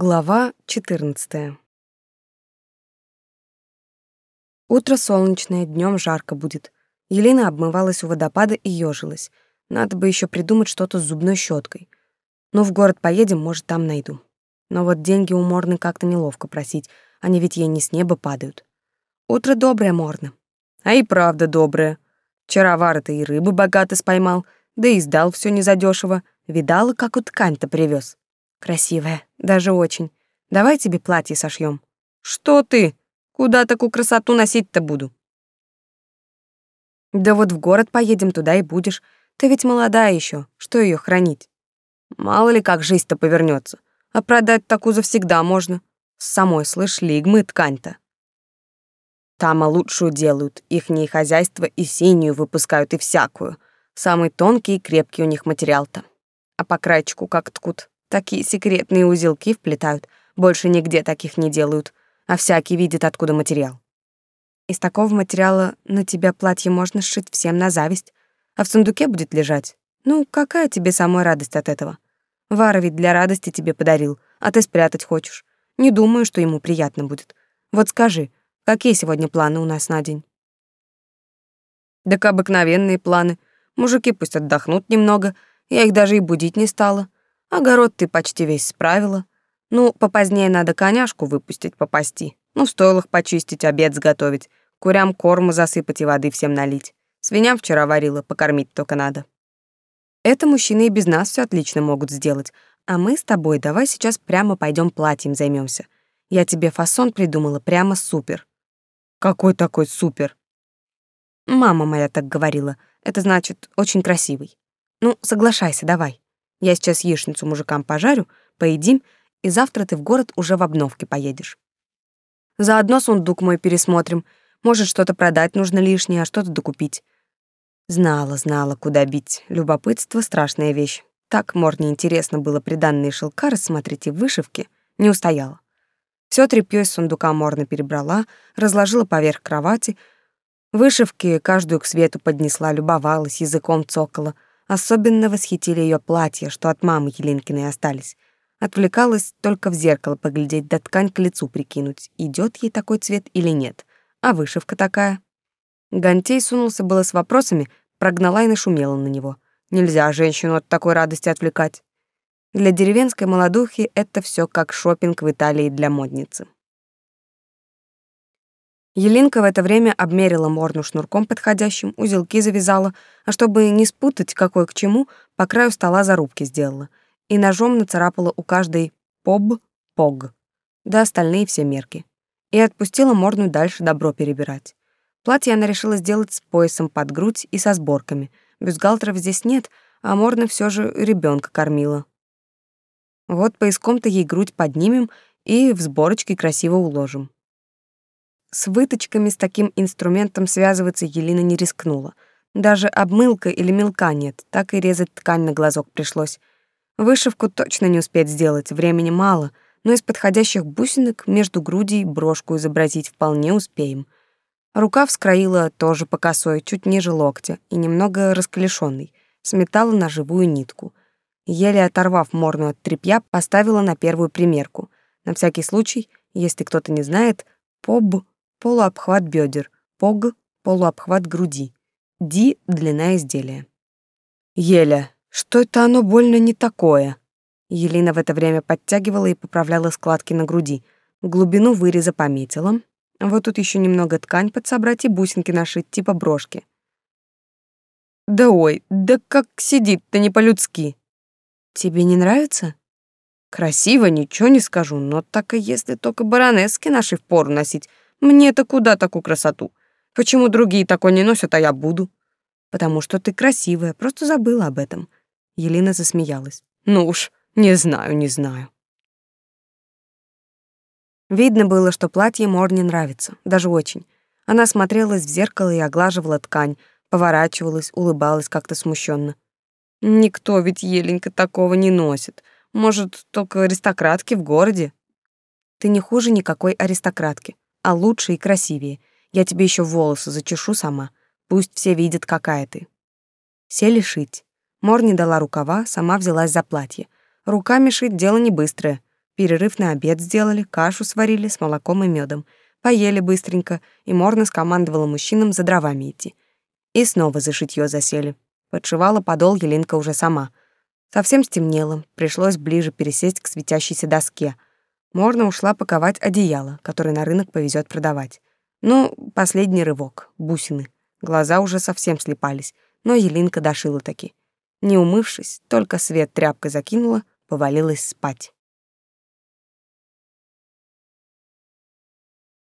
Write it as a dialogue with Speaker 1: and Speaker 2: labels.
Speaker 1: Глава 14. Утро солнечное, днем жарко будет. Елена обмывалась у водопада и ёжилась. Надо бы еще придумать что-то с зубной щеткой. Ну, в город поедем, может, там найду. Но вот деньги у Морны как-то неловко просить, они ведь ей не с неба падают. Утро доброе, Морна. А и правда доброе. Вчера Вара-то и рыбы богато споймал, да и сдал все незадешево. Видала, как у ткань-то привез. Красивая, даже очень. Давай тебе платье сошьем. Что ты? Куда такую красоту носить-то буду? Да вот в город поедем, туда и будешь. Ты ведь молодая еще, что ее хранить? Мало ли как жизнь-то повернется. А продать такую завсегда можно. Самой, слышь, лигмы ткань-то. Там а лучшую делают, ихние хозяйства и синюю выпускают, и всякую. Самый тонкий и крепкий у них материал-то. А по крайчику как ткут, Такие секретные узелки вплетают. Больше нигде таких не делают, а всякий видит, откуда материал. Из такого материала на тебя платье можно сшить всем на зависть, а в сундуке будет лежать. Ну, какая тебе самая радость от этого? Вара ведь для радости тебе подарил, а ты спрятать хочешь. Не думаю, что ему приятно будет. Вот скажи, какие сегодня планы у нас на день? Так обыкновенные планы. Мужики пусть отдохнут немного, я их даже и будить не стала. Огород ты почти весь справила. Ну, попозднее надо коняшку выпустить попасти. Ну, в стойлах почистить, обед сготовить. Курям корму засыпать и воды всем налить. Свиням вчера варила, покормить только надо. Это мужчины и без нас все отлично могут сделать. А мы с тобой давай сейчас прямо пойдем платьем займемся. Я тебе фасон придумала прямо супер. Какой такой супер? Мама моя так говорила. Это значит, очень красивый. Ну, соглашайся, давай. Я сейчас яичницу мужикам пожарю, поедим, и завтра ты в город уже в обновке поедешь. Заодно сундук мой пересмотрим. Может, что-то продать нужно лишнее, а что-то докупить. Знала, знала, куда бить. Любопытство — страшная вещь. Так Морне интересно было приданные шелка рассмотреть и вышивки. Не устояла. Всё тряпьё из сундука Морна перебрала, разложила поверх кровати. Вышивки каждую к свету поднесла, любовалась, языком цокала — Особенно восхитили ее платья, что от мамы Еленкиной остались. Отвлекалась только в зеркало поглядеть, да ткань к лицу прикинуть, идет ей такой цвет или нет. А вышивка такая. Гантей сунулся было с вопросами, прогнала и нашумела на него. Нельзя женщину от такой радости отвлекать. Для деревенской молодухи это все как шопинг в Италии для модницы. Елинка в это время обмерила морну шнурком подходящим, узелки завязала, а чтобы не спутать, какой к чему, по краю стола зарубки сделала. И ножом нацарапала у каждой «поб», «пог», да остальные все мерки. И отпустила морну дальше добро перебирать. Платье она решила сделать с поясом под грудь и со сборками. Бюстгальтеров здесь нет, а морна все же ребенка кормила. Вот пояском-то ей грудь поднимем и в сборочке красиво уложим. С выточками с таким инструментом связываться Елена не рискнула. Даже обмылка или мелка нет, так и резать ткань на глазок пришлось. Вышивку точно не успеть сделать, времени мало, но из подходящих бусинок между грудей брошку изобразить вполне успеем. Рукав скроила тоже по косой, чуть ниже локтя и немного расколешенный, сметала на живую нитку. Еле оторвав морну от тряпья, поставила на первую примерку. На всякий случай, если кто-то не знает, поб полуобхват бедер, пог — полуобхват груди, ди — длина изделия. Еля, что это оно больно не такое? Елена в это время подтягивала и поправляла складки на груди, глубину выреза пометила. Вот тут еще немного ткань подсобрать и бусинки нашить, типа брошки. Да ой, да как сидит-то не по-людски. Тебе не нравится? Красиво, ничего не скажу, но так и если только баронески наши впору носить, мне-то куда такую красоту? Почему другие такой не носят, а я буду? Потому что ты красивая, просто забыла об этом. Елена засмеялась. Ну уж, не знаю, не знаю. Видно было, что платье Морне нравится, даже очень. Она смотрелась в зеркало и оглаживала ткань, поворачивалась, улыбалась как-то смущенно. Никто ведь Еленька такого не носит. Может, только аристократки в городе. Ты не хуже никакой аристократки а лучше и красивее. Я тебе еще волосы зачешу сама. Пусть все видят, какая ты. Сели шить. Мор не дала рукава, сама взялась за платье. Руками шить дело не быстрое. Перерыв на обед сделали, кашу сварили с молоком и медом. Поели быстренько, и Морна скомандовала мужчинам за дровами идти. И снова за шитьё засели. Подшивала подол Елинка уже сама. Совсем стемнело, пришлось ближе пересесть к светящейся доске. Морна ушла паковать одеяло, которое на рынок повезет продавать. Ну, последний рывок, бусины. Глаза уже совсем слепались, но Елинка дошила таки. Не умывшись, только свет тряпкой закинула, повалилась спать.